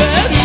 Yeah.